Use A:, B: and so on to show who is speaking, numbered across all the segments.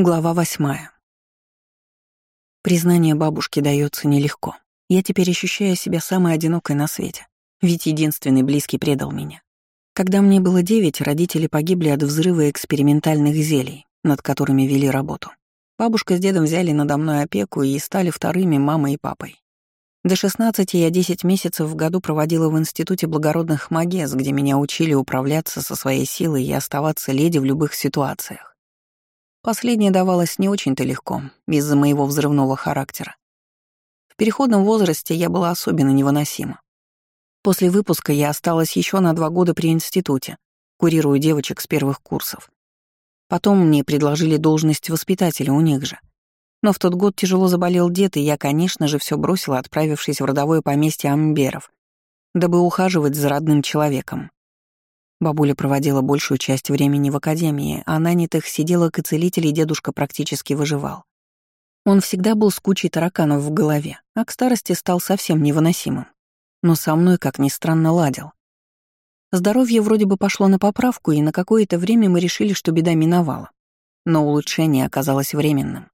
A: Глава восьмая. Признание бабушки дается нелегко. Я теперь ощущаю себя самой одинокой на свете, ведь единственный близкий предал меня. Когда мне было девять, родители погибли от взрыва экспериментальных зелий, над которыми вели работу. Бабушка с дедом взяли надо мной опеку и стали вторыми мамой и папой. До 16 я 10 месяцев в году проводила в Институте благородных магез, где меня учили управляться со своей силой и оставаться леди в любых ситуациях. Последнее давалось не очень-то легко, из-за моего взрывного характера. В переходном возрасте я была особенно невыносима. После выпуска я осталась еще на два года при институте, курирую девочек с первых курсов. Потом мне предложили должность воспитателя у них же. Но в тот год тяжело заболел дед, и я, конечно же, все бросила, отправившись в родовое поместье Амберов, дабы ухаживать за родным человеком. Бабуля проводила большую часть времени в академии, а нанятых сиделок и целителей дедушка практически выживал. Он всегда был с кучей тараканов в голове, а к старости стал совсем невыносимым. Но со мной, как ни странно, ладил. Здоровье вроде бы пошло на поправку, и на какое-то время мы решили, что беда миновала. Но улучшение оказалось временным.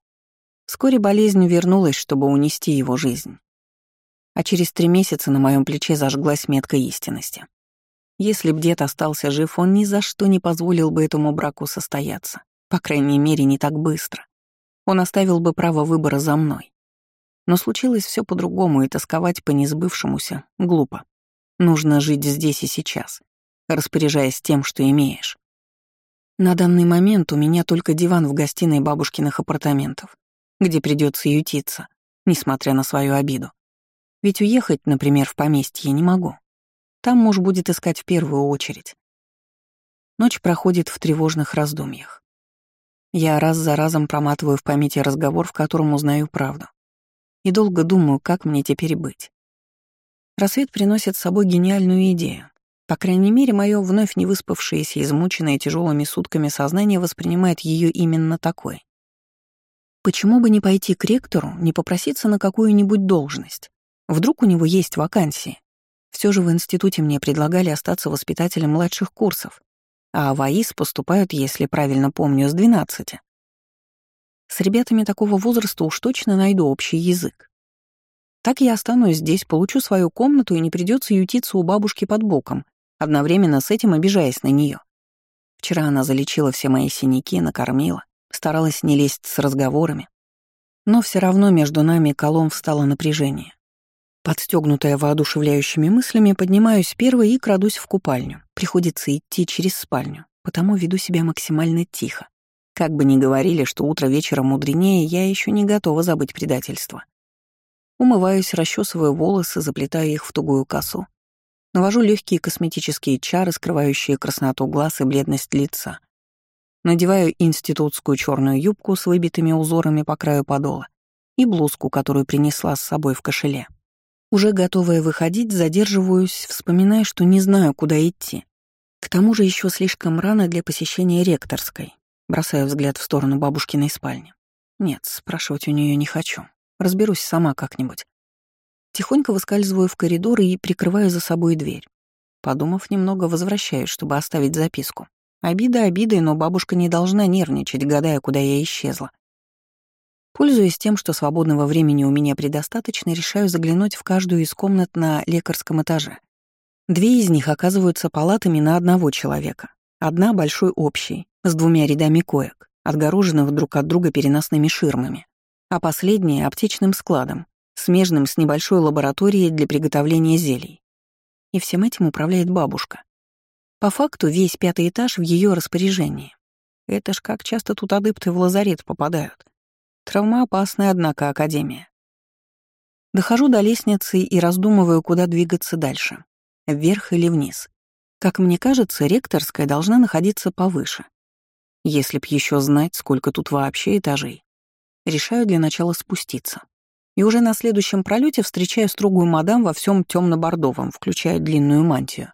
A: Вскоре болезнь вернулась, чтобы унести его жизнь. А через три месяца на моем плече зажглась метка истинности. Если б дед остался жив, он ни за что не позволил бы этому браку состояться. По крайней мере, не так быстро. Он оставил бы право выбора за мной. Но случилось все по-другому, и тосковать по несбывшемуся глупо. Нужно жить здесь и сейчас, распоряжаясь тем, что имеешь. На данный момент у меня только диван в гостиной бабушкиных апартаментов, где придется ютиться, несмотря на свою обиду. Ведь уехать, например, в поместье не могу. Там муж будет искать в первую очередь. Ночь проходит в тревожных раздумьях. Я раз за разом проматываю в памяти разговор, в котором узнаю правду. И долго думаю, как мне теперь быть. Рассвет приносит с собой гениальную идею. По крайней мере, мое вновь не выспавшееся, измученное тяжелыми сутками сознание воспринимает ее именно такой. Почему бы не пойти к ректору, не попроситься на какую-нибудь должность? Вдруг у него есть вакансии? Все же в институте мне предлагали остаться воспитателем младших курсов, а в АИС поступают, если правильно помню, с 12. С ребятами такого возраста уж точно найду общий язык. Так я останусь здесь, получу свою комнату и не придется ютиться у бабушки под боком, одновременно с этим обижаясь на нее. Вчера она залечила все мои синяки, накормила, старалась не лезть с разговорами. Но все равно между нами колом встало напряжение. Подстегнутая воодушевляющими мыслями, поднимаюсь первой и крадусь в купальню. Приходится идти через спальню, потому веду себя максимально тихо. Как бы ни говорили, что утро вечера мудренее, я еще не готова забыть предательство. Умываюсь, расчесываю волосы, заплетая их в тугую косу. Навожу легкие косметические чары, скрывающие красноту глаз и бледность лица. Надеваю институтскую черную юбку с выбитыми узорами по краю подола и блузку, которую принесла с собой в кошеле. Уже готовая выходить, задерживаюсь, вспоминая, что не знаю, куда идти. К тому же еще слишком рано для посещения ректорской. Бросаю взгляд в сторону бабушкиной спальни. Нет, спрашивать у нее не хочу. Разберусь сама как-нибудь. Тихонько выскальзываю в коридор и прикрываю за собой дверь. Подумав немного, возвращаюсь, чтобы оставить записку. Обида обидой, но бабушка не должна нервничать, гадая, куда я исчезла. Пользуясь тем, что свободного времени у меня предостаточно, решаю заглянуть в каждую из комнат на лекарском этаже. Две из них оказываются палатами на одного человека. Одна — большой общий, с двумя рядами коек, отгороженных друг от друга переносными ширмами. А последняя — аптечным складом, смежным с небольшой лабораторией для приготовления зелий. И всем этим управляет бабушка. По факту весь пятый этаж в ее распоряжении. Это ж как часто тут адепты в лазарет попадают. Травмоопасная, однако, академия. Дохожу до лестницы и раздумываю, куда двигаться дальше. Вверх или вниз. Как мне кажется, ректорская должна находиться повыше. Если б еще знать, сколько тут вообще этажей. Решаю для начала спуститься. И уже на следующем пролете встречаю строгую мадам во всем темно-бордовом, включая длинную мантию.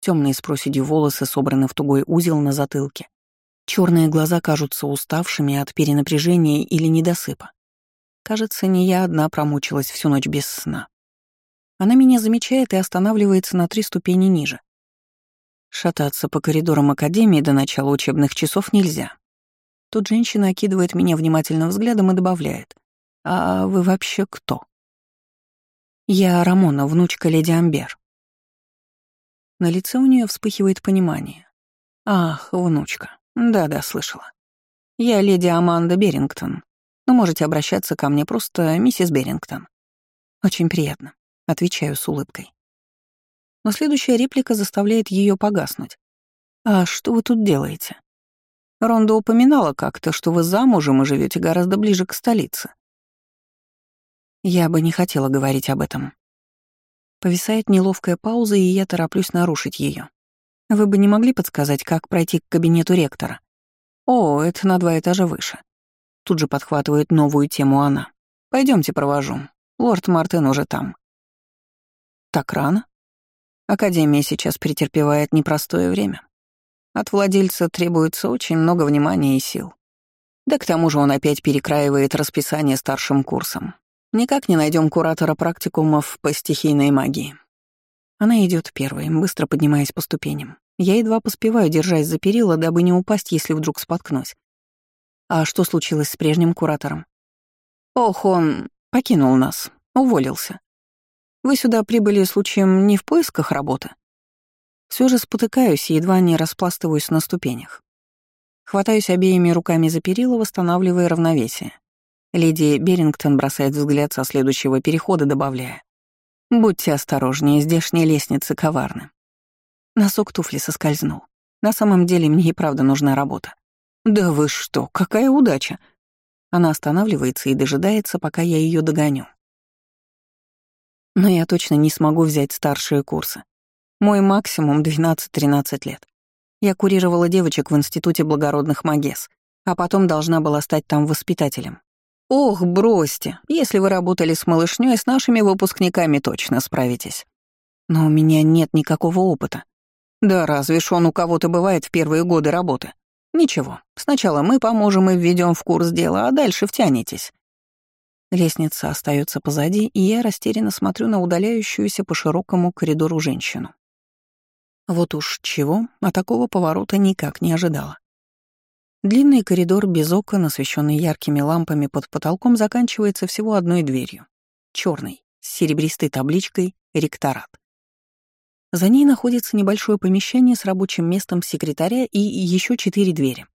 A: Темные с проседью волосы собраны в тугой узел на затылке. Черные глаза кажутся уставшими от перенапряжения или недосыпа. Кажется, не я одна промучилась всю ночь без сна. Она меня замечает и останавливается на три ступени ниже. Шататься по коридорам Академии до начала учебных часов нельзя. Тут женщина окидывает меня внимательным взглядом и добавляет. «А вы вообще кто?» «Я Рамона, внучка леди Амбер». На лице у нее вспыхивает понимание. «Ах, внучка. Да-да, слышала. Я леди Аманда Берингтон. Но можете обращаться ко мне просто миссис Берингтон. Очень приятно», — отвечаю с улыбкой. Но следующая реплика заставляет ее погаснуть. «А что вы тут делаете?» Ронда упоминала как-то, что вы замужем и живете гораздо ближе к столице. Я бы не хотела говорить об этом. Повисает неловкая пауза, и я тороплюсь нарушить ее. Вы бы не могли подсказать, как пройти к кабинету ректора? О, это на два этажа выше. Тут же подхватывает новую тему она. Пойдемте провожу. Лорд Мартин уже там. Так рано? Академия сейчас претерпевает непростое время. От владельца требуется очень много внимания и сил. Да к тому же он опять перекраивает расписание старшим курсом. Никак не найдем куратора практикумов по стихийной магии. Она идет первой, быстро поднимаясь по ступеням. Я едва поспеваю, держась за перила, дабы не упасть, если вдруг споткнусь. А что случилось с прежним куратором? Ох, он покинул нас, уволился. Вы сюда прибыли случаем не в поисках работы? Все же спотыкаюсь и едва не распластываюсь на ступенях. Хватаюсь обеими руками за перила, восстанавливая равновесие. Леди Берингтон бросает взгляд со следующего перехода, добавляя. «Будьте осторожнее, здешние лестницы коварны». Носок туфли соскользнул. На самом деле мне и правда нужна работа. «Да вы что, какая удача!» Она останавливается и дожидается, пока я ее догоню. Но я точно не смогу взять старшие курсы. Мой максимум 12-13 лет. Я курировала девочек в Институте благородных магес, а потом должна была стать там воспитателем. Ох, бросьте, если вы работали с малышней, с нашими выпускниками точно справитесь. Но у меня нет никакого опыта. Да разве ж он у кого-то бывает в первые годы работы? Ничего, сначала мы поможем и введем в курс дела, а дальше втянетесь. Лестница остается позади, и я растерянно смотрю на удаляющуюся по широкому коридору женщину. Вот уж чего, а такого поворота никак не ожидала. Длинный коридор без окон, освещенный яркими лампами под потолком, заканчивается всего одной дверью. черной, с серебристой табличкой «Ректорат». За ней находится небольшое помещение с рабочим местом секретаря и еще четыре двери.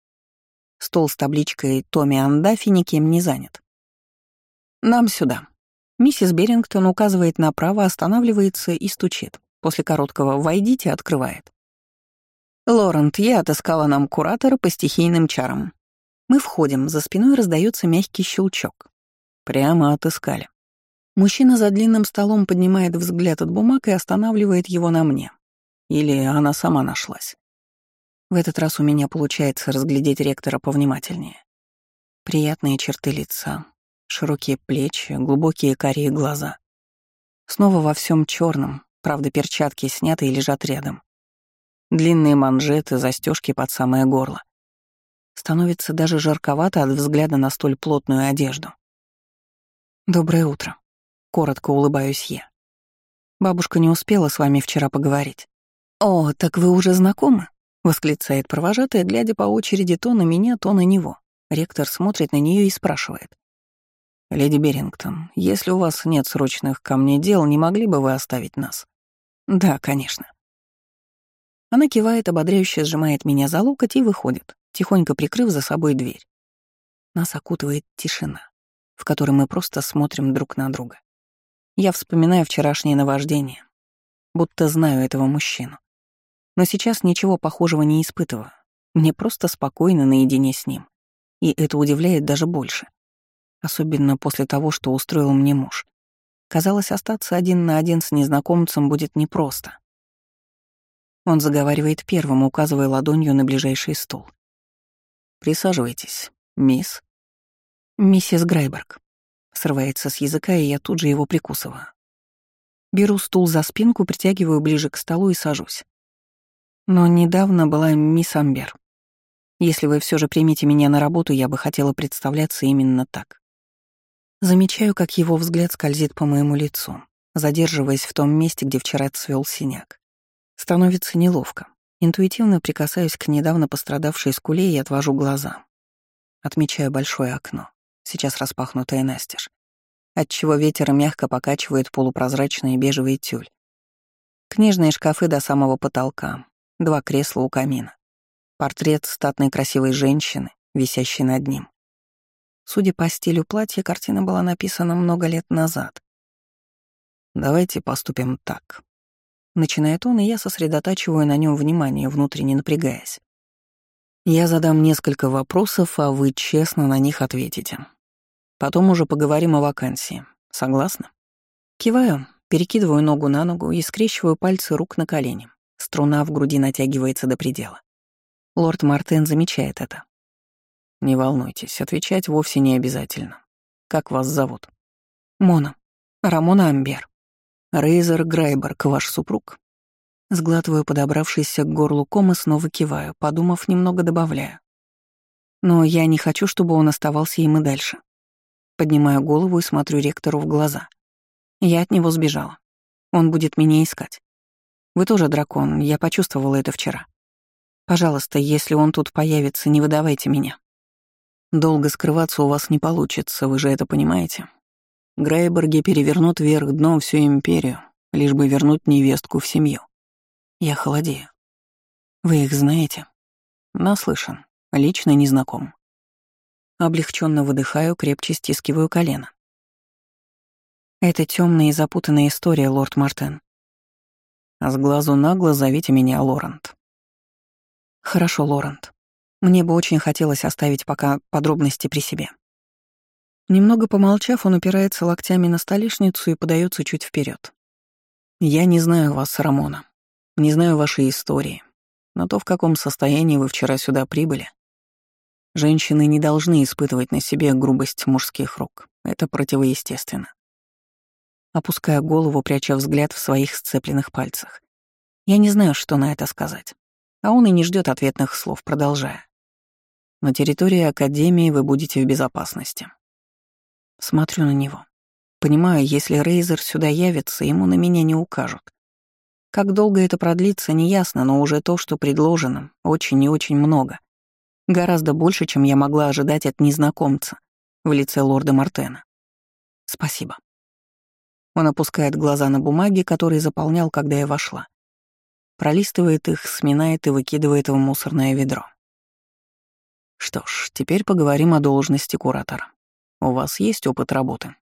A: Стол с табличкой «Томми Андафи» никем не занят. «Нам сюда». Миссис Берингтон указывает направо, останавливается и стучит. После короткого «войдите» открывает. «Лорент, я отыскала нам куратора по стихийным чарам». Мы входим, за спиной раздается мягкий щелчок. Прямо отыскали. Мужчина за длинным столом поднимает взгляд от бумаг и останавливает его на мне. Или она сама нашлась. В этот раз у меня получается разглядеть ректора повнимательнее. Приятные черты лица, широкие плечи, глубокие карие глаза. Снова во всем черном, Правда, перчатки сняты и лежат рядом. Длинные манжеты, застежки под самое горло. Становится даже жарковато от взгляда на столь плотную одежду. «Доброе утро», — коротко улыбаюсь я. «Бабушка не успела с вами вчера поговорить». «О, так вы уже знакомы?» — восклицает провожатая, глядя по очереди то на меня, то на него. Ректор смотрит на нее и спрашивает. «Леди Берингтон, если у вас нет срочных ко мне дел, не могли бы вы оставить нас?» «Да, конечно». Она кивает, ободряюще сжимает меня за локоть и выходит, тихонько прикрыв за собой дверь. Нас окутывает тишина, в которой мы просто смотрим друг на друга. Я вспоминаю вчерашнее наваждение, будто знаю этого мужчину. Но сейчас ничего похожего не испытываю. Мне просто спокойно наедине с ним. И это удивляет даже больше. Особенно после того, что устроил мне муж. Казалось, остаться один на один с незнакомцем будет непросто. Он заговаривает первым, указывая ладонью на ближайший стул. «Присаживайтесь, мисс». «Миссис Грайберг». Срывается с языка, и я тут же его прикусываю. Беру стул за спинку, притягиваю ближе к столу и сажусь. Но недавно была мисс Амбер. Если вы все же примете меня на работу, я бы хотела представляться именно так. Замечаю, как его взгляд скользит по моему лицу, задерживаясь в том месте, где вчера цвел синяк. Становится неловко. Интуитивно прикасаюсь к недавно пострадавшей скуле и отвожу глаза. отмечая большое окно, сейчас распахнутое настежь, отчего ветер мягко покачивает полупрозрачные бежевые тюль. Книжные шкафы до самого потолка, два кресла у камина. Портрет статной красивой женщины, висящей над ним. Судя по стилю платья, картина была написана много лет назад. «Давайте поступим так». Начинает он, и я сосредотачиваю на нем внимание, внутренне напрягаясь. Я задам несколько вопросов, а вы честно на них ответите. Потом уже поговорим о вакансии. Согласны? Киваю, перекидываю ногу на ногу и скрещиваю пальцы рук на колени. Струна в груди натягивается до предела. Лорд Мартен замечает это. Не волнуйтесь, отвечать вовсе не обязательно. Как вас зовут? Мона. Рамона Амбер. Рейзер Грайберг, ваш супруг? Сглатываю подобравшийся к горлу ком и снова киваю, подумав, немного добавляю. Но я не хочу, чтобы он оставался им и дальше. Поднимаю голову и смотрю ректору в глаза. Я от него сбежала. Он будет меня искать. Вы тоже дракон, я почувствовала это вчера. Пожалуйста, если он тут появится, не выдавайте меня. Долго скрываться у вас не получится, вы же это понимаете. Грейберги перевернут вверх дном всю империю, лишь бы вернуть невестку в семью. Я холодею. Вы их знаете? Наслышан. Лично не знаком. Облегченно выдыхаю, крепче стискиваю колено. Это темная и запутанная история, лорд Мартен. А с глазу на глаз зовите меня Лорент. Хорошо, Лорент. Мне бы очень хотелось оставить пока подробности при себе. Немного помолчав, он упирается локтями на столешницу и подается чуть вперед. Я не знаю вас, Рамона. Не знаю вашей истории. Но то, в каком состоянии вы вчера сюда прибыли. Женщины не должны испытывать на себе грубость мужских рук. Это противоестественно. Опуская голову, пряча взгляд в своих сцепленных пальцах. Я не знаю, что на это сказать. А он и не ждет ответных слов, продолжая. На территории Академии вы будете в безопасности. Смотрю на него. Понимаю, если Рейзер сюда явится, ему на меня не укажут. Как долго это продлится, неясно, но уже то, что предложено, очень и очень много. Гораздо больше, чем я могла ожидать от незнакомца в лице лорда Мартена. Спасибо. Он опускает глаза на бумаги, которые заполнял, когда я вошла. Пролистывает их, сминает и выкидывает в мусорное ведро. Что ж, теперь поговорим о должности куратора. У вас есть опыт работы?